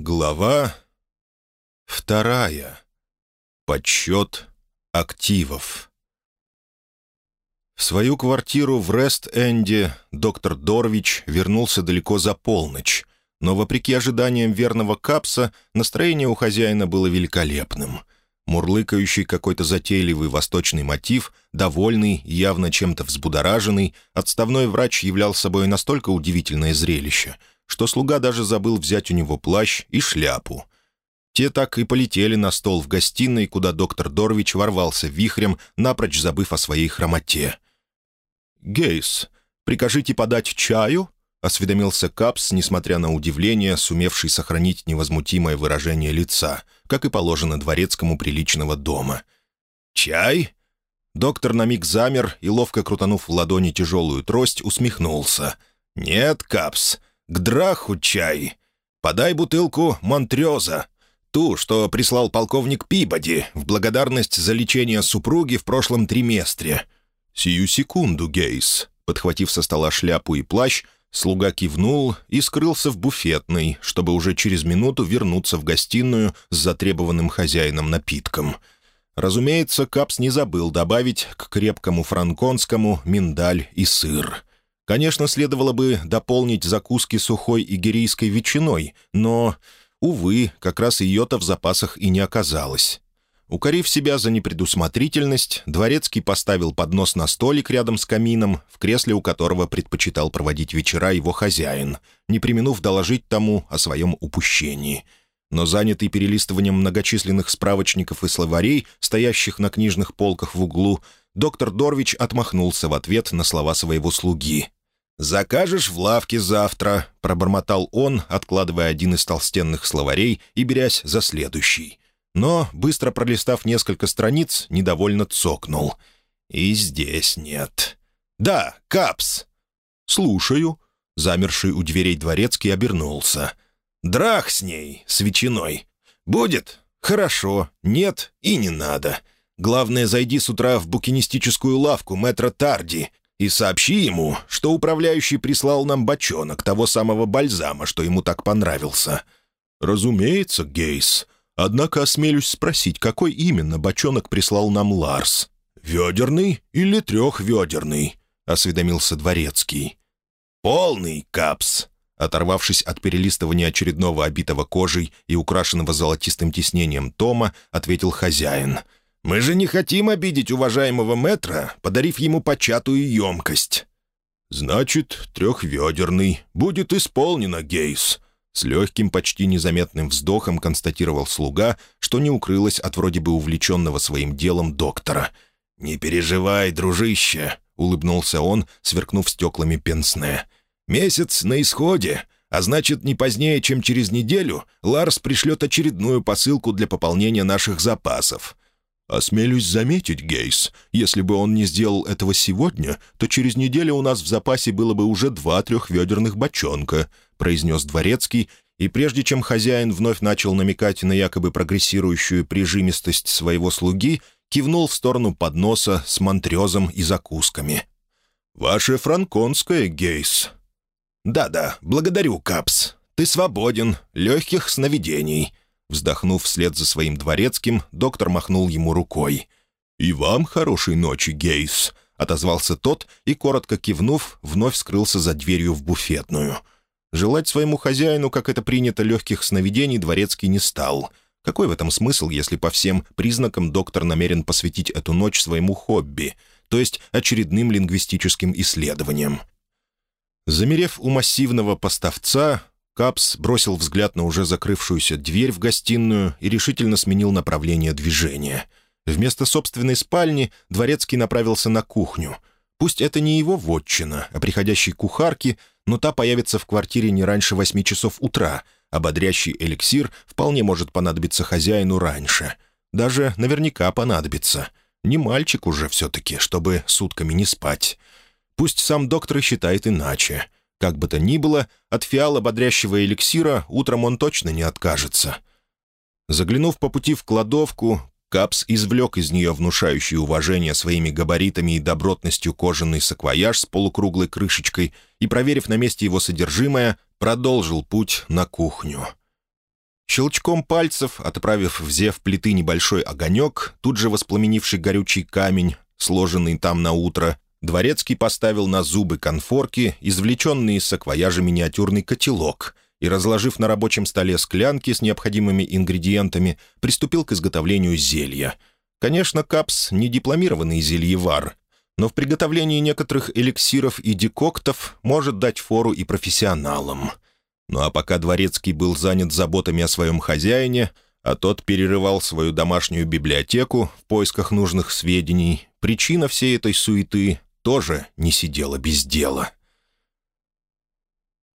Глава вторая. Подсчет активов. В свою квартиру в Рест-Энде доктор Дорвич вернулся далеко за полночь, но, вопреки ожиданиям верного Капса, настроение у хозяина было великолепным. Мурлыкающий какой-то затейливый восточный мотив, довольный, явно чем-то взбудораженный, отставной врач являл собой настолько удивительное зрелище — что слуга даже забыл взять у него плащ и шляпу. Те так и полетели на стол в гостиной, куда доктор Дорвич ворвался вихрем, напрочь забыв о своей хромоте. «Гейс, прикажите подать чаю?» — осведомился Капс, несмотря на удивление, сумевший сохранить невозмутимое выражение лица, как и положено дворецкому приличного дома. «Чай?» Доктор на миг замер и, ловко крутанув в ладони тяжелую трость, усмехнулся. «Нет, Капс, к драху чай. Подай бутылку Монтреза. Ту, что прислал полковник Пибоди в благодарность за лечение супруги в прошлом триместре. Сию секунду, Гейс. Подхватив со стола шляпу и плащ, слуга кивнул и скрылся в буфетной, чтобы уже через минуту вернуться в гостиную с затребованным хозяином напитком. Разумеется, Капс не забыл добавить к крепкому франконскому миндаль и сыр. Конечно, следовало бы дополнить закуски сухой игерийской ветчиной, но, увы, как раз ее-то в запасах и не оказалось. Укорив себя за непредусмотрительность, Дворецкий поставил поднос на столик рядом с камином, в кресле у которого предпочитал проводить вечера его хозяин, не применув доложить тому о своем упущении. Но занятый перелистыванием многочисленных справочников и словарей, стоящих на книжных полках в углу, доктор Дорвич отмахнулся в ответ на слова своего слуги. «Закажешь в лавке завтра», — пробормотал он, откладывая один из толстенных словарей и берясь за следующий. Но, быстро пролистав несколько страниц, недовольно цокнул. «И здесь нет». «Да, Капс!» «Слушаю». Замерший у дверей дворецкий обернулся. «Драх с ней, с ветчиной. Будет? Хорошо. Нет и не надо. Главное, зайди с утра в букинистическую лавку мэтра Тарди и сообщи ему, что управляющий прислал нам бочонок того самого бальзама, что ему так понравился». «Разумеется, Гейс. Однако осмелюсь спросить, какой именно бочонок прислал нам Ларс? Ведерный или трехведерный?» — осведомился Дворецкий. «Полный, Капс», Оторвавшись от перелистывания очередного обитого кожей и украшенного золотистым тиснением тома, ответил хозяин — мы же не хотим обидеть уважаемого мэтра, подарив ему початую емкость». «Значит, трехведерный. Будет исполнено, Гейс». С легким, почти незаметным вздохом констатировал слуга, что не укрылось от вроде бы увлеченного своим делом доктора. «Не переживай, дружище», — улыбнулся он, сверкнув стеклами пенсне. «Месяц на исходе, а значит, не позднее, чем через неделю, Ларс пришлет очередную посылку для пополнения наших запасов. «Осмелюсь заметить, Гейс, если бы он не сделал этого сегодня, то через неделю у нас в запасе было бы уже два трехведерных бочонка», произнес Дворецкий, и прежде чем хозяин вновь начал намекать на якобы прогрессирующую прижимистость своего слуги, кивнул в сторону подноса с монтрезом и закусками. «Ваше франконское, Гейс». «Да-да, благодарю, Капс. Ты свободен, легких сновидений», Вздохнув вслед за своим дворецким, доктор махнул ему рукой. «И вам хорошей ночи, Гейс», — отозвался тот и, коротко кивнув, вновь скрылся за дверью в буфетную. Желать своему хозяину, как это принято, легких сновидений дворецкий не стал. Какой в этом смысл, если по всем признакам доктор намерен посвятить эту ночь своему хобби, то есть очередным лингвистическим исследованиям? Замерев у массивного поставца, Капс бросил взгляд на уже закрывшуюся дверь в гостиную и решительно сменил направление движения. Вместо собственной спальни Дворецкий направился на кухню. Пусть это не его вотчина, а приходящей кухарки, но та появится в квартире не раньше восьми часов утра, а бодрящий эликсир вполне может понадобиться хозяину раньше. Даже наверняка понадобится. Не мальчик уже все-таки, чтобы сутками не спать. Пусть сам доктор считает иначе — как бы то ни было, от фиала бодрящего эликсира утром он точно не откажется. Заглянув по пути в кладовку, Капс извлек из нее внушающий уважение своими габаритами и добротностью кожаный саквояж с полукруглой крышечкой и, проверив на месте его содержимое, продолжил путь на кухню. Щелчком пальцев, отправив в зев плиты небольшой огонек, тут же воспламенивший горючий камень, сложенный там на утро, Дворецкий поставил на зубы конфорки, извлеченный из саквояжа миниатюрный котелок, и, разложив на рабочем столе склянки с необходимыми ингредиентами, приступил к изготовлению зелья. Конечно, Капс не дипломированный зельевар, но в приготовлении некоторых эликсиров и декоктов может дать фору и профессионалам. Ну а пока Дворецкий был занят заботами о своем хозяине, а тот перерывал свою домашнюю библиотеку в поисках нужных сведений, причина всей этой суеты тоже не сидела без дела.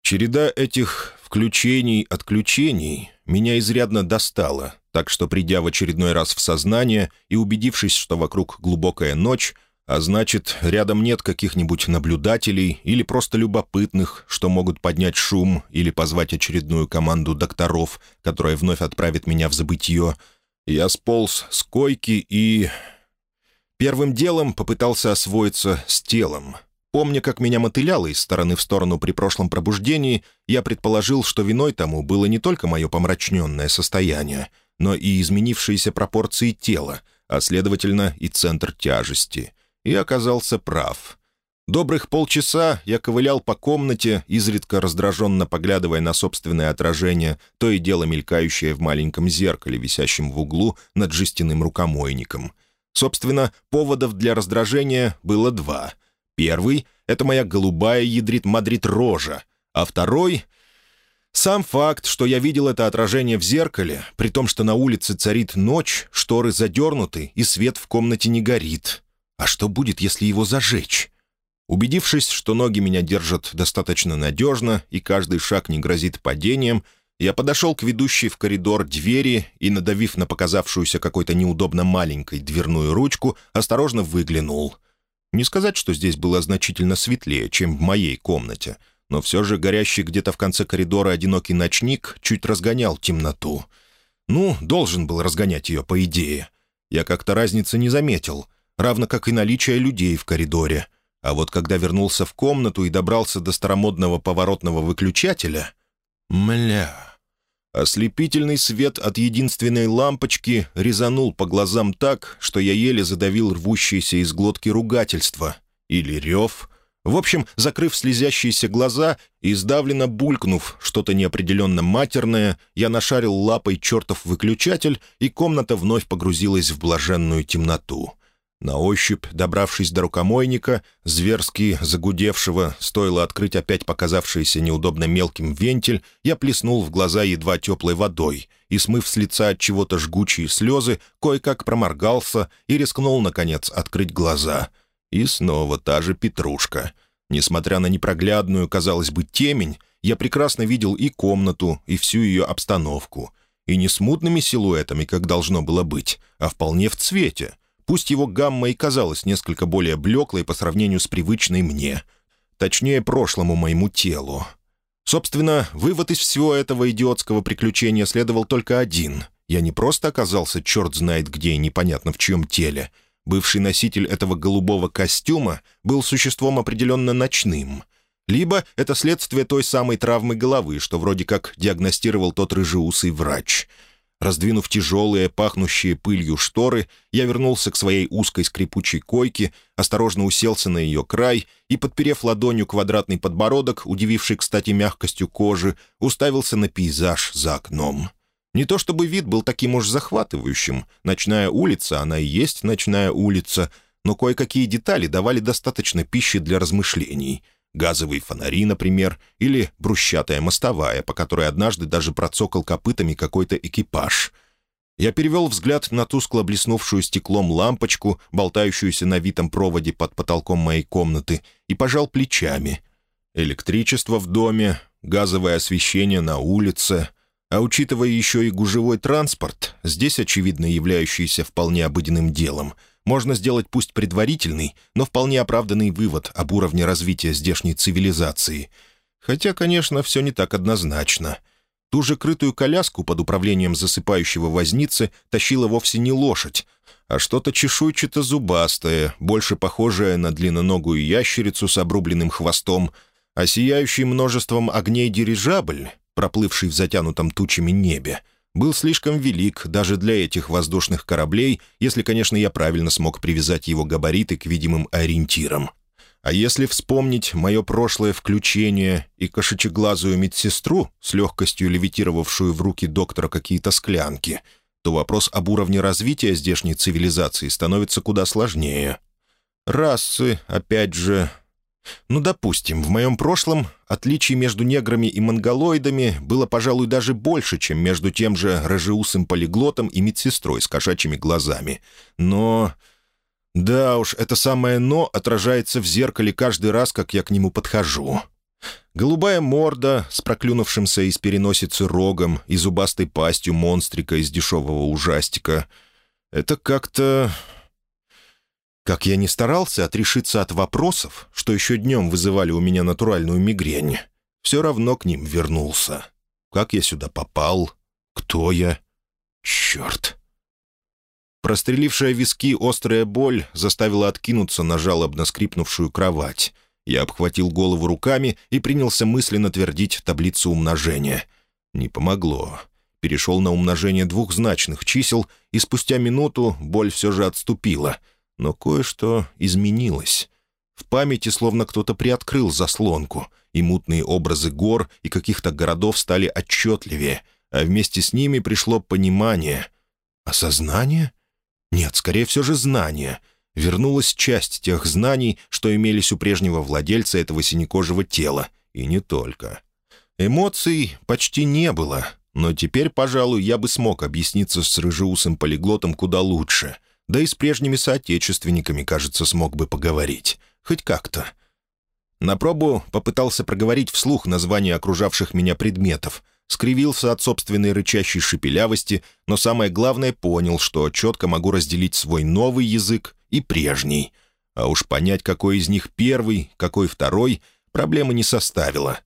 Череда этих включений-отключений меня изрядно достала, так что, придя в очередной раз в сознание и убедившись, что вокруг глубокая ночь, а значит, рядом нет каких-нибудь наблюдателей или просто любопытных, что могут поднять шум или позвать очередную команду докторов, которая вновь отправит меня в забытье, я сполз с койки и... Первым делом попытался освоиться с телом. Помня, как меня мотыляло из стороны в сторону при прошлом пробуждении, я предположил, что виной тому было не только мое помрачненное состояние, но и изменившиеся пропорции тела, а, следовательно, и центр тяжести — и оказался прав. Добрых полчаса я ковылял по комнате, изредка раздраженно поглядывая на собственное отражение, то и дело мелькающее в маленьком зеркале, висящем в углу над жестяным рукомойником. Собственно, поводов для раздражения было два. Первый — это моя голубая ядрит-мадрит рожа, а второй — сам факт, что я видел это отражение в зеркале, при том, что на улице царит ночь, шторы задернуты и свет в комнате не горит. А что будет, если его зажечь? Убедившись, что ноги меня держат достаточно надежно и каждый шаг не грозит падением, я подошел к ведущей в коридор двери и, надавив на показавшуюся какой-то неудобно маленькой дверную ручку, осторожно выглянул. Не сказать, что здесь было значительно светлее, чем в моей комнате, но все же горящий где-то в конце коридора одинокий ночник чуть разгонял темноту. Ну, должен был разгонять ее, по идее. Я как-то разницы не заметил — равно как и наличие людей в коридоре. А вот когда вернулся в комнату и добрался до старомодного поворотного выключателя... Мля... Ослепительный свет от единственной лампочки резанул по глазам так, что я еле задавил рвущиеся из глотки ругательства. Или рев. В общем, закрыв слезящиеся глаза и сдавленно булькнув что-то неопределенно матерное, я нашарил лапой чертов выключатель, и комната вновь погрузилась в блаженную темноту. На ощупь, добравшись до рукомойника, зверски загудевшего, стоило открыть опять показавшийся неудобно мелким вентиль, я плеснул в глаза едва теплой водой и, смыв с лица от чего-то жгучие слезы, кое-как проморгался и рискнул, наконец, открыть глаза. И снова та же петрушка. Несмотря на непроглядную, казалось бы, темень, я прекрасно видел и комнату, и всю ее обстановку. И не смутными силуэтами, как должно было быть, а вполне в цвете — Пусть его гамма и казалась несколько более блеклой по сравнению с привычной мне, точнее, прошлому моему телу. Собственно, вывод из всего этого идиотского приключения следовал только один. Я не просто оказался черт знает где и непонятно в чьем теле. Бывший носитель этого голубого костюма был существом определенно ночным. Либо это следствие той самой травмы головы, что вроде как диагностировал тот рыжеусый врач — Раздвинув тяжелые, пахнущие пылью шторы, я вернулся к своей узкой скрипучей койке, осторожно уселся на ее край и, подперев ладонью квадратный подбородок, удививший, кстати, мягкостью кожи, уставился на пейзаж за окном. Не то чтобы вид был таким уж захватывающим. Ночная улица, она и есть ночная улица, но кое-какие детали давали достаточно пищи для размышлений — газовые фонари, например, или брусчатая мостовая, по которой однажды даже процокал копытами какой-то экипаж. Я перевел взгляд на тускло блеснувшую стеклом лампочку, болтающуюся на витом проводе под потолком моей комнаты, и пожал плечами. Электричество в доме, газовое освещение на улице — а учитывая еще и гужевой транспорт, здесь, очевидно, являющийся вполне обыденным делом — можно сделать пусть предварительный, но вполне оправданный вывод об уровне развития здешней цивилизации. Хотя, конечно, все не так однозначно. Ту же крытую коляску под управлением засыпающего возницы тащила вовсе не лошадь, а что-то чешуйчато-зубастое, больше похожее на длинноногую ящерицу с обрубленным хвостом, а сияющий множеством огней дирижабль, проплывший в затянутом тучами небе, был слишком велик даже для этих воздушных кораблей, если, конечно, я правильно смог привязать его габариты к видимым ориентирам. А если вспомнить мое прошлое включение и кошечеглазую медсестру, с легкостью левитировавшую в руки доктора какие-то склянки, то вопрос об уровне развития здешней цивилизации становится куда сложнее. Расы, опять же, ну, допустим, в моем прошлом отличий между неграми и монголоидами было, пожалуй, даже больше, чем между тем же рыжеусым полиглотом и медсестрой с кошачьими глазами. Но... Да уж, это самое «но» отражается в зеркале каждый раз, как я к нему подхожу. Голубая морда с проклюнувшимся из переносицы рогом и зубастой пастью монстрика из дешевого ужастика. Это как-то... Как я не старался отрешиться от вопросов, что еще днем вызывали у меня натуральную мигрень, все равно к ним вернулся. Как я сюда попал? Кто я? Черт! Прострелившая виски острая боль заставила откинуться на жалобно скрипнувшую кровать. Я обхватил голову руками и принялся мысленно твердить таблицу умножения. Не помогло. Перешел на умножение двухзначных чисел, и спустя минуту боль все же отступила — но кое-что изменилось. В памяти словно кто-то приоткрыл заслонку, и мутные образы гор и каких-то городов стали отчетливее, а вместе с ними пришло понимание. Осознание? Нет, скорее все же знание. Вернулась часть тех знаний, что имелись у прежнего владельца этого синекожего тела, и не только. Эмоций почти не было, но теперь, пожалуй, я бы смог объясниться с рыжеусым полиглотом куда лучше — да и с прежними соотечественниками, кажется, смог бы поговорить. Хоть как-то. На пробу попытался проговорить вслух названия окружавших меня предметов, скривился от собственной рычащей шепелявости, но самое главное понял, что четко могу разделить свой новый язык и прежний. А уж понять, какой из них первый, какой второй, проблемы не составило.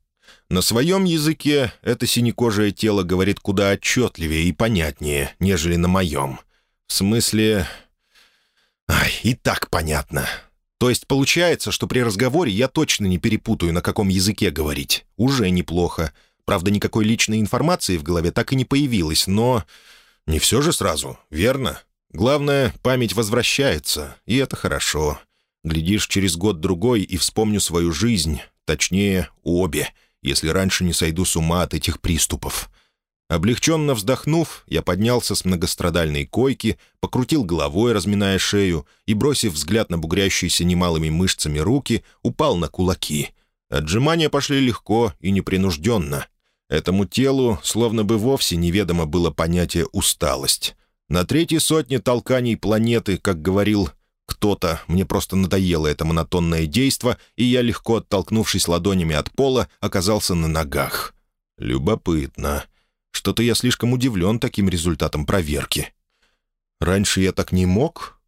На своем языке это синекожее тело говорит куда отчетливее и понятнее, нежели на моем. В смысле, Ай, и так понятно. То есть получается, что при разговоре я точно не перепутаю, на каком языке говорить. Уже неплохо. Правда, никакой личной информации в голове так и не появилось, но... Не все же сразу, верно? Главное, память возвращается, и это хорошо. Глядишь, через год-другой и вспомню свою жизнь, точнее, обе, если раньше не сойду с ума от этих приступов. Облегченно вздохнув, я поднялся с многострадальной койки, покрутил головой, разминая шею, и, бросив взгляд на бугрящиеся немалыми мышцами руки, упал на кулаки. Отжимания пошли легко и непринужденно. Этому телу словно бы вовсе неведомо было понятие «усталость». На третьей сотне толканий планеты, как говорил кто-то, мне просто надоело это монотонное действо, и я, легко оттолкнувшись ладонями от пола, оказался на ногах. Любопытно. Что-то я слишком удивлен таким результатом проверки. Раньше я так не мог?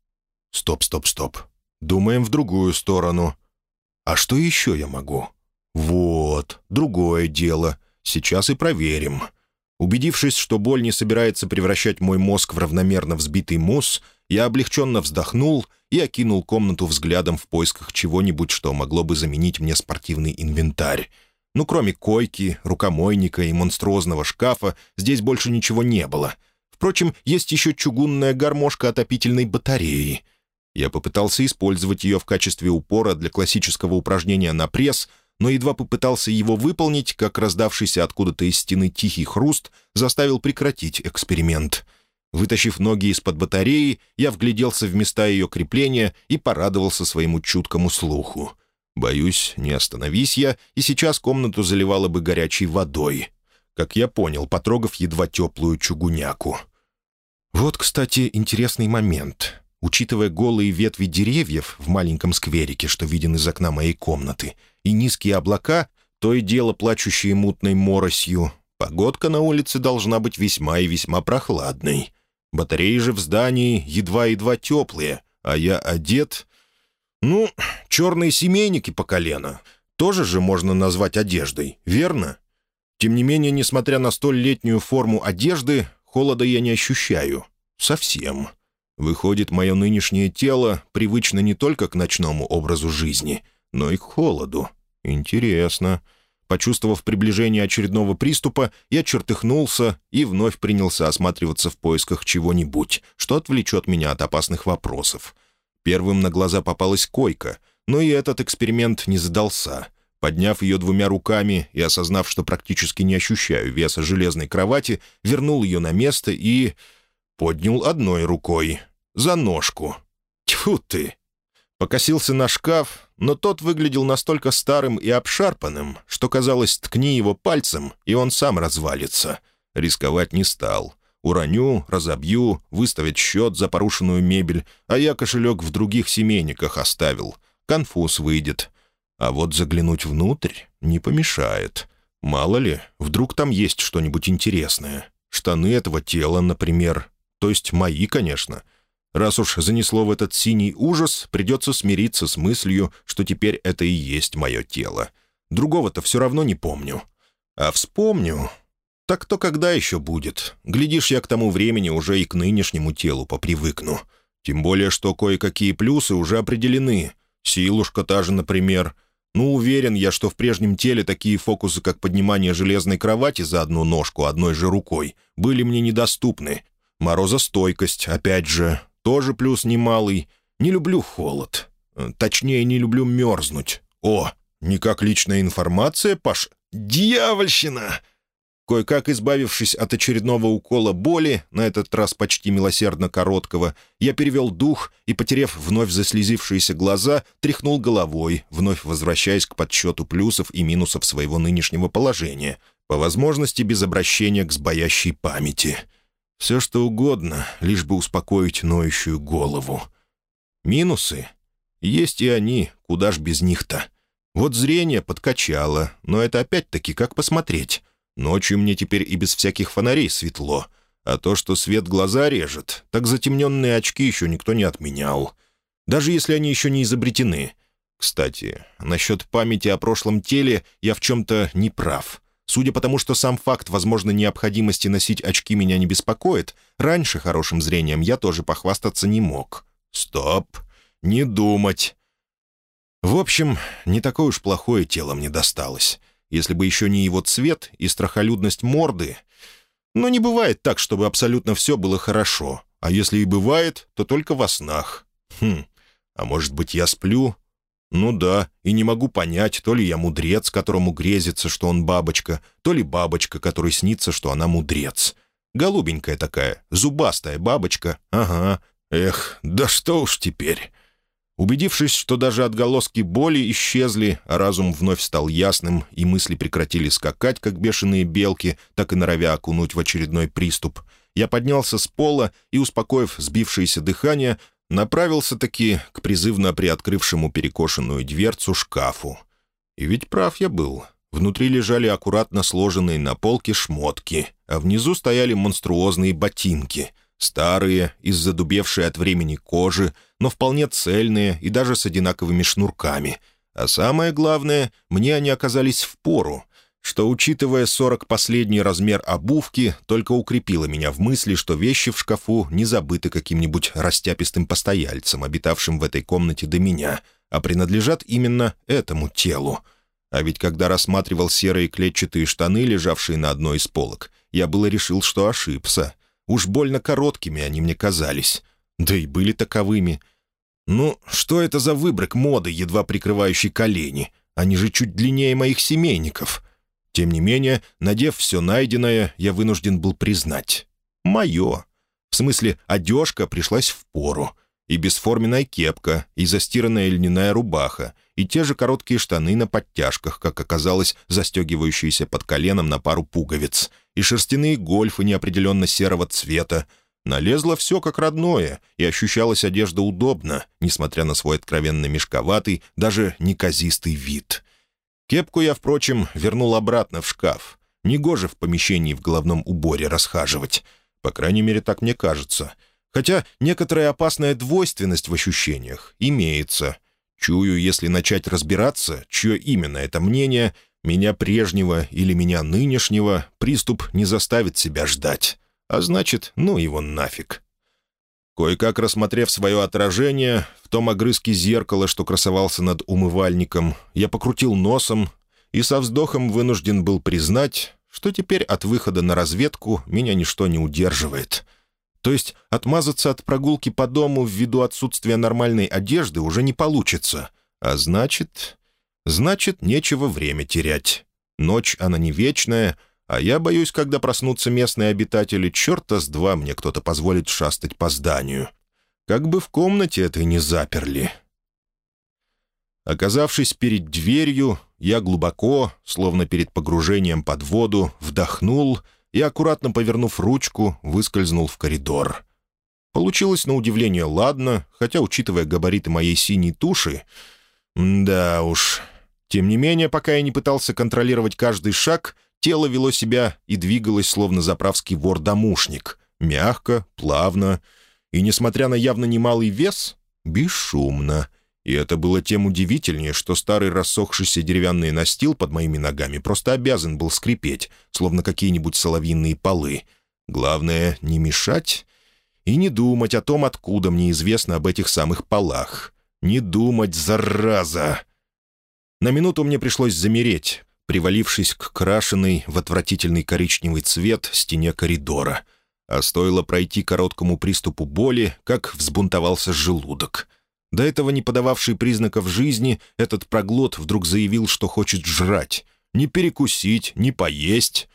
Стоп, стоп, стоп. Думаем в другую сторону. А что еще я могу? Вот, другое дело. Сейчас и проверим. Убедившись, что боль не собирается превращать мой мозг в равномерно взбитый мусс, я облегченно вздохнул и окинул комнату взглядом в поисках чего-нибудь, что могло бы заменить мне спортивный инвентарь. Ну, кроме койки, рукомойника и монструозного шкафа, здесь больше ничего не было. Впрочем, есть еще чугунная гармошка отопительной батареи. Я попытался использовать ее в качестве упора для классического упражнения на пресс, но едва попытался его выполнить, как раздавшийся откуда-то из стены тихий хруст заставил прекратить эксперимент. Вытащив ноги из-под батареи, я вгляделся в места ее крепления и порадовался своему чуткому слуху. Боюсь, не остановись я, и сейчас комнату заливало бы горячей водой. Как я понял, потрогав едва теплую чугуняку. Вот, кстати, интересный момент. Учитывая голые ветви деревьев в маленьком скверике, что виден из окна моей комнаты, и низкие облака, то и дело плачущие мутной моросью, погодка на улице должна быть весьма и весьма прохладной. Батареи же в здании едва-едва теплые, а я одет ну, черные семейники по колено. Тоже же можно назвать одеждой, верно? Тем не менее, несмотря на столь летнюю форму одежды, холода я не ощущаю. Совсем. Выходит, мое нынешнее тело привычно не только к ночному образу жизни, но и к холоду. Интересно. Почувствовав приближение очередного приступа, я чертыхнулся и вновь принялся осматриваться в поисках чего-нибудь, что отвлечет меня от опасных вопросов. Первым на глаза попалась койка, но и этот эксперимент не задался. Подняв ее двумя руками и осознав, что практически не ощущаю веса железной кровати, вернул ее на место и... поднял одной рукой. За ножку. Тьфу ты! Покосился на шкаф, но тот выглядел настолько старым и обшарпанным, что, казалось, ткни его пальцем, и он сам развалится. Рисковать не стал. Уроню, разобью, выставить счет за порушенную мебель, а я кошелек в других семейниках оставил. Конфуз выйдет. А вот заглянуть внутрь не помешает. Мало ли, вдруг там есть что-нибудь интересное. Штаны этого тела, например. То есть мои, конечно — Раз уж занесло в этот синий ужас, придется смириться с мыслью, что теперь это и есть мое тело. Другого-то все равно не помню. А вспомню... Так то когда еще будет? Глядишь, я к тому времени уже и к нынешнему телу попривыкну. Тем более, что кое-какие плюсы уже определены. Силушка та же, например. Ну, уверен я, что в прежнем теле такие фокусы, как поднимание железной кровати за одну ножку одной же рукой, были мне недоступны. Морозостойкость, опять же, тоже плюс немалый. Не люблю холод. Э, точнее, не люблю мерзнуть. О, не как личная информация, Паш... Дьявольщина! Кое-как избавившись от очередного укола боли, на этот раз почти милосердно короткого, я перевел дух и, потеряв вновь заслезившиеся глаза, тряхнул головой, вновь возвращаясь к подсчету плюсов и минусов своего нынешнего положения, по возможности без обращения к сбоящей памяти — все что угодно, лишь бы успокоить ноющую голову. Минусы? Есть и они, куда ж без них-то. Вот зрение подкачало, но это опять-таки как посмотреть. Ночью мне теперь и без всяких фонарей светло. А то, что свет глаза режет, так затемненные очки еще никто не отменял. Даже если они еще не изобретены. Кстати, насчет памяти о прошлом теле я в чем-то не прав. Судя по тому, что сам факт возможной необходимости носить очки меня не беспокоит, раньше хорошим зрением я тоже похвастаться не мог. Стоп! Не думать! В общем, не такое уж плохое тело мне досталось. Если бы еще не его цвет и страхолюдность морды... Но не бывает так, чтобы абсолютно все было хорошо. А если и бывает, то только во снах. Хм, а может быть, я сплю, «Ну да, и не могу понять, то ли я мудрец, которому грезится, что он бабочка, то ли бабочка, которой снится, что она мудрец. Голубенькая такая, зубастая бабочка, ага. Эх, да что уж теперь». Убедившись, что даже отголоски боли исчезли, а разум вновь стал ясным, и мысли прекратили скакать, как бешеные белки, так и норовя окунуть в очередной приступ, я поднялся с пола и, успокоив сбившееся дыхание, Направился-таки к призывно приоткрывшему перекошенную дверцу шкафу. И ведь прав я был. Внутри лежали аккуратно сложенные на полке шмотки, а внизу стояли монструозные ботинки, старые, из-задубевшей от времени кожи, но вполне цельные и даже с одинаковыми шнурками. А самое главное, мне они оказались в пору, что, учитывая сорок последний размер обувки, только укрепило меня в мысли, что вещи в шкафу не забыты каким-нибудь растяпистым постояльцем, обитавшим в этой комнате до меня, а принадлежат именно этому телу. А ведь когда рассматривал серые клетчатые штаны, лежавшие на одной из полок, я было решил, что ошибся. Уж больно короткими они мне казались. Да и были таковыми. Ну, что это за выбрак моды, едва прикрывающий колени? Они же чуть длиннее моих семейников. Тем не менее, надев все найденное, я вынужден был признать. Мое. В смысле, одежка пришлась в пору. И бесформенная кепка, и застиранная льняная рубаха, и те же короткие штаны на подтяжках, как оказалось, застегивающиеся под коленом на пару пуговиц, и шерстяные гольфы неопределенно серого цвета. Налезло все как родное, и ощущалась одежда удобно, несмотря на свой откровенно мешковатый, даже неказистый вид — Кепку я, впрочем, вернул обратно в шкаф. Негоже в помещении в головном уборе расхаживать. По крайней мере, так мне кажется. Хотя некоторая опасная двойственность в ощущениях имеется. Чую, если начать разбираться, чье именно это мнение, меня прежнего или меня нынешнего, приступ не заставит себя ждать. А значит, ну его нафиг. Кое-как рассмотрев свое отражение, в том огрызке зеркала, что красовался над умывальником, я покрутил носом и со вздохом вынужден был признать, что теперь от выхода на разведку меня ничто не удерживает. То есть отмазаться от прогулки по дому ввиду отсутствия нормальной одежды уже не получится. А значит... Значит, нечего время терять. Ночь, она не вечная, а я боюсь, когда проснутся местные обитатели, черта с два мне кто-то позволит шастать по зданию. Как бы в комнате этой не заперли. Оказавшись перед дверью, я глубоко, словно перед погружением под воду, вдохнул и, аккуратно повернув ручку, выскользнул в коридор. Получилось на удивление ладно, хотя, учитывая габариты моей синей туши... Да уж. Тем не менее, пока я не пытался контролировать каждый шаг, тело вело себя и двигалось, словно заправский вор-домушник. Мягко, плавно и, несмотря на явно немалый вес, бесшумно. И это было тем удивительнее, что старый рассохшийся деревянный настил под моими ногами просто обязан был скрипеть, словно какие-нибудь соловьиные полы. Главное — не мешать и не думать о том, откуда мне известно об этих самых полах. Не думать, зараза! На минуту мне пришлось замереть, привалившись к крашенной в отвратительный коричневый цвет стене коридора. А стоило пройти короткому приступу боли, как взбунтовался желудок. До этого не подававший признаков жизни, этот проглот вдруг заявил, что хочет жрать. Не перекусить, не поесть.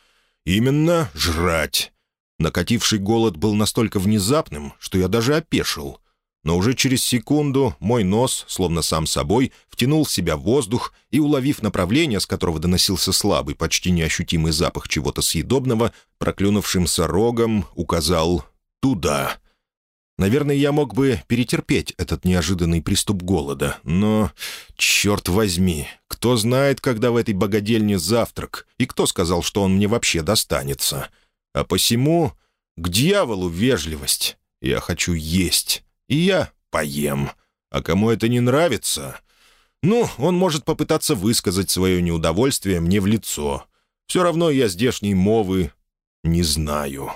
Именно жрать. Накативший голод был настолько внезапным, что я даже опешил но уже через секунду мой нос, словно сам собой, втянул в себя воздух и, уловив направление, с которого доносился слабый, почти неощутимый запах чего-то съедобного, проклюнувшимся рогом, указал «туда». Наверное, я мог бы перетерпеть этот неожиданный приступ голода, но, черт возьми, кто знает, когда в этой богадельне завтрак, и кто сказал, что он мне вообще достанется. А посему к дьяволу вежливость. Я хочу есть и я поем. А кому это не нравится, ну, он может попытаться высказать свое неудовольствие мне в лицо. Все равно я здешней мовы не знаю».